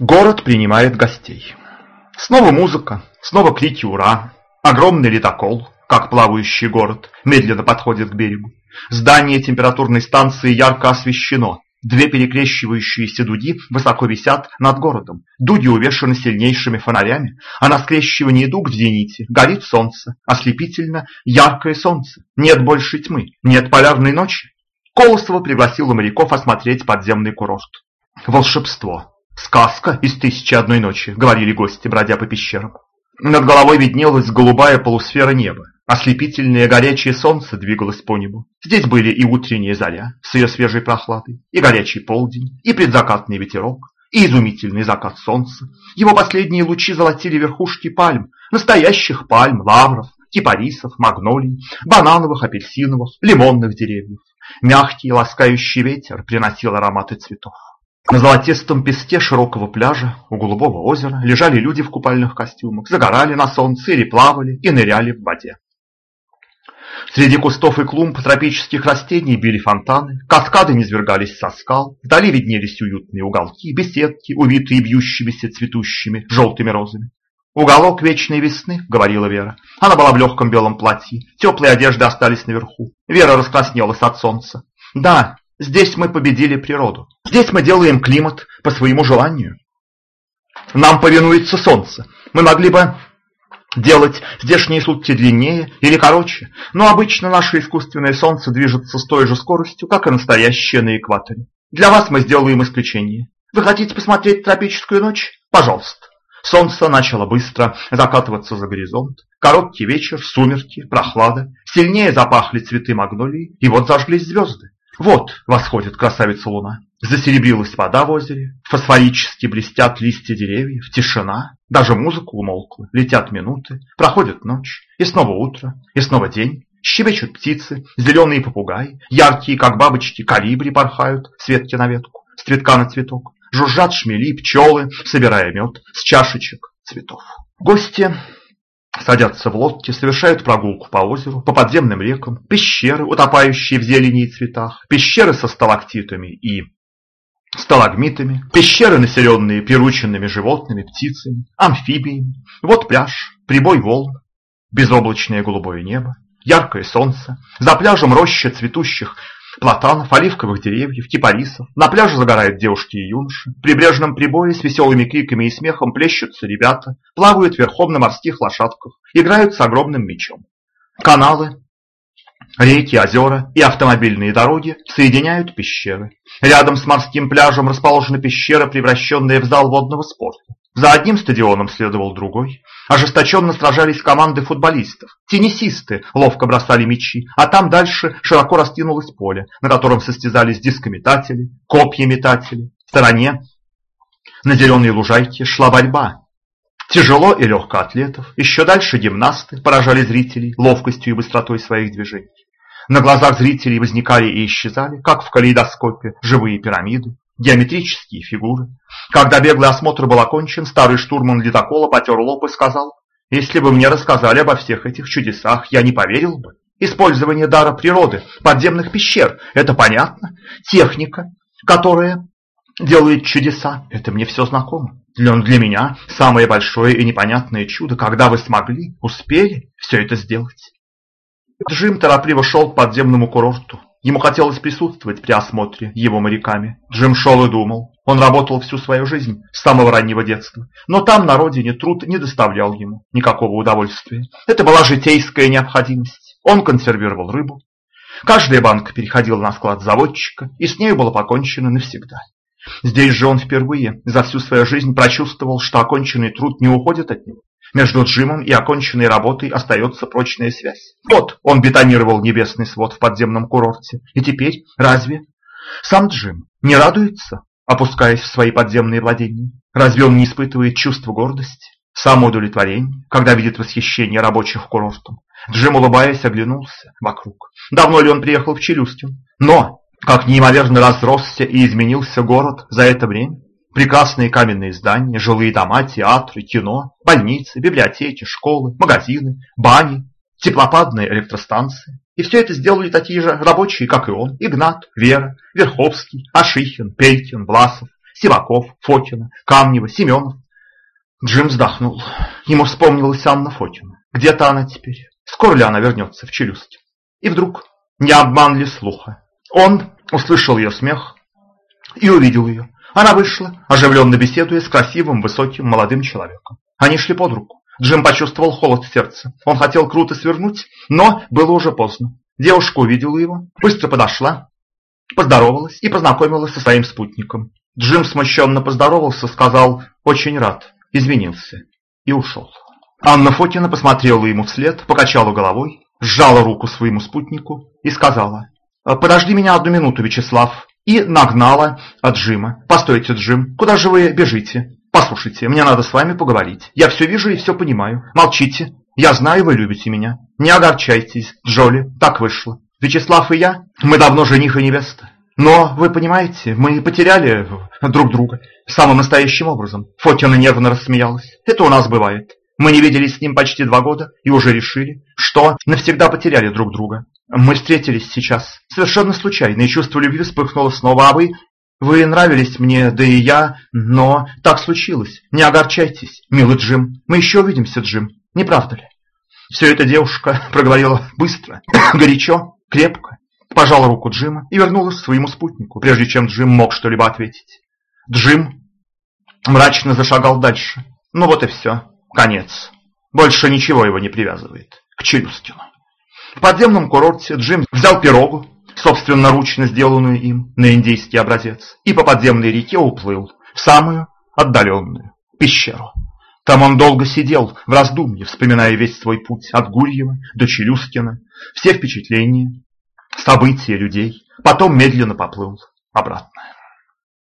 Город принимает гостей. Снова музыка, снова крики «Ура!». Огромный ледокол, как плавающий город, медленно подходит к берегу. Здание температурной станции ярко освещено. Две перекрещивающиеся дуги высоко висят над городом. Дуги увешаны сильнейшими фонарями, а на скрещивании дуг в зените горит солнце, ослепительно яркое солнце. Нет больше тьмы, нет полярной ночи. Колосова пригласила моряков осмотреть подземный курорт. Волшебство. «Сказка из «Тысячи одной ночи», — говорили гости, бродя по пещерам. Над головой виднелась голубая полусфера неба. Ослепительное горячее солнце двигалось по небу. Здесь были и утренняя заря с ее свежей прохладой, и горячий полдень, и предзакатный ветерок, и изумительный закат солнца. Его последние лучи золотили верхушки пальм, настоящих пальм, лавров, кипарисов, магнолий, банановых, апельсиновых, лимонных деревьев. Мягкий ласкающий ветер приносил ароматы цветов. На золотистом песке широкого пляжа у голубого озера лежали люди в купальных костюмах, загорали на солнце или плавали и ныряли в воде. Среди кустов и клумб тропических растений били фонтаны, каскады низвергались со скал, вдали виднелись уютные уголки, беседки, увитые бьющимися цветущими желтыми розами. «Уголок вечной весны», — говорила Вера. Она была в легком белом платье, теплые одежды остались наверху. Вера раскраснелась от солнца. «Да, Здесь мы победили природу. Здесь мы делаем климат по своему желанию. Нам повинуется солнце. Мы могли бы делать здешние сутки длиннее или короче, но обычно наше искусственное солнце движется с той же скоростью, как и настоящее на экваторе. Для вас мы сделаем исключение. Вы хотите посмотреть тропическую ночь? Пожалуйста. Солнце начало быстро закатываться за горизонт. Короткий вечер, сумерки, прохлада. Сильнее запахли цветы магнолии, и вот зажглись звезды. Вот восходит красавица луна. Засеребрилась вода в озере, фосфорически блестят листья деревьев, тишина, даже музыка умолкла, летят минуты, проходит ночь, и снова утро, и снова день. Щебечут птицы, зеленые попугаи, яркие, как бабочки, калибри порхают с ветки на ветку, с цветка на цветок. Жужжат шмели, пчелы, собирая мед с чашечек цветов. Гости Садятся в лодки, совершают прогулку по озеру, по подземным рекам, пещеры, утопающие в зелени и цветах, пещеры со сталактитами и сталагмитами, пещеры, населенные перученными животными, птицами, амфибиями. Вот пляж, прибой волн, безоблачное голубое небо, яркое солнце, за пляжем роща цветущих платанов, оливковых деревьев, кипарисов. На пляже загорают девушки и юноши. В прибрежном прибое с веселыми криками и смехом плещутся ребята, плавают верхом на морских лошадках, играют с огромным мечом. Каналы, реки, озера и автомобильные дороги соединяют пещеры. Рядом с морским пляжем расположена пещера, превращенная в зал водного спорта. За одним стадионом следовал другой. Ожесточенно сражались команды футболистов. Теннисисты ловко бросали мячи, а там дальше широко растянулось поле, на котором состязались дискометатели, копьеметатели. В стороне на зеленой лужайке шла борьба. Тяжело и легко атлетов, еще дальше гимнасты поражали зрителей ловкостью и быстротой своих движений. На глазах зрителей возникали и исчезали, как в калейдоскопе, живые пирамиды, геометрические фигуры. Когда беглый осмотр был окончен, старый штурман ледокола потер лоб и сказал, «Если бы мне рассказали обо всех этих чудесах, я не поверил бы. Использование дара природы, подземных пещер – это понятно. Техника, которая делает чудеса, это мне все знакомо. Для, для меня самое большое и непонятное чудо, когда вы смогли, успели все это сделать». Джим торопливо шел к подземному курорту. Ему хотелось присутствовать при осмотре его моряками. Джим шел и думал. Он работал всю свою жизнь, с самого раннего детства. Но там, на родине, труд не доставлял ему никакого удовольствия. Это была житейская необходимость. Он консервировал рыбу. Каждая банка переходила на склад заводчика, и с нею было покончено навсегда. Здесь же он впервые за всю свою жизнь прочувствовал, что оконченный труд не уходит от него. Между Джимом и оконченной работой остается прочная связь. Вот он бетонировал небесный свод в подземном курорте. И теперь разве сам Джим не радуется, опускаясь в свои подземные владения? Разве он не испытывает чувство гордости, самоудовлетворения, когда видит восхищение рабочих курортом? Джим, улыбаясь, оглянулся вокруг. Давно ли он приехал в Челюстин? Но, как неимоверно разросся и изменился город за это время, Прекрасные каменные здания, жилые дома, театры, кино, больницы, библиотеки, школы, магазины, бани, теплопадные электростанции. И все это сделали такие же рабочие, как и он. Игнат, Вера, Верховский, Ашихин, Пелькин, Власов, Сиваков, Фокина, Камнева, Семенов. Джим вздохнул. Ему вспомнилась Анна Фокина. Где-то она теперь. Скоро ли она вернется в Челюсти? И вдруг, не обман ли слуха, он услышал ее смех и увидел ее. Она вышла, оживленно беседуя с красивым, высоким, молодым человеком. Они шли под руку. Джим почувствовал холод в сердце. Он хотел круто свернуть, но было уже поздно. Девушка увидела его, быстро подошла, поздоровалась и познакомилась со своим спутником. Джим смущенно поздоровался, сказал «очень рад», извинился и ушел. Анна Фокина посмотрела ему вслед, покачала головой, сжала руку своему спутнику и сказала «Подожди меня одну минуту, Вячеслав», и нагнала от Джима. «Постойте, Джим, куда же вы бежите? Послушайте, мне надо с вами поговорить. Я все вижу и все понимаю. Молчите. Я знаю, вы любите меня. Не огорчайтесь, Джоли, так вышло. Вячеслав и я, мы давно жених и невеста. Но, вы понимаете, мы потеряли друг друга самым настоящим образом. Фотина нервно рассмеялась. Это у нас бывает. Мы не виделись с ним почти два года и уже решили, что навсегда потеряли друг друга. Мы встретились сейчас совершенно случайно, и чувство любви вспыхнуло снова, а вы... Вы нравились мне, да и я, но так случилось. Не огорчайтесь, милый Джим. Мы еще увидимся, Джим. Не правда ли? Все это девушка проговорила быстро, горячо, крепко, пожала руку Джима и вернулась к своему спутнику, прежде чем Джим мог что-либо ответить. Джим мрачно зашагал дальше. Ну вот и все, конец. Больше ничего его не привязывает к Челюстину. В подземном курорте Джим взял пирогу, собственноручно сделанную им на индийский образец, и по подземной реке уплыл в самую отдаленную пещеру. Там он долго сидел в раздумье, вспоминая весь свой путь от Гурьева до Челюскина, все впечатления, события людей, потом медленно поплыл обратно.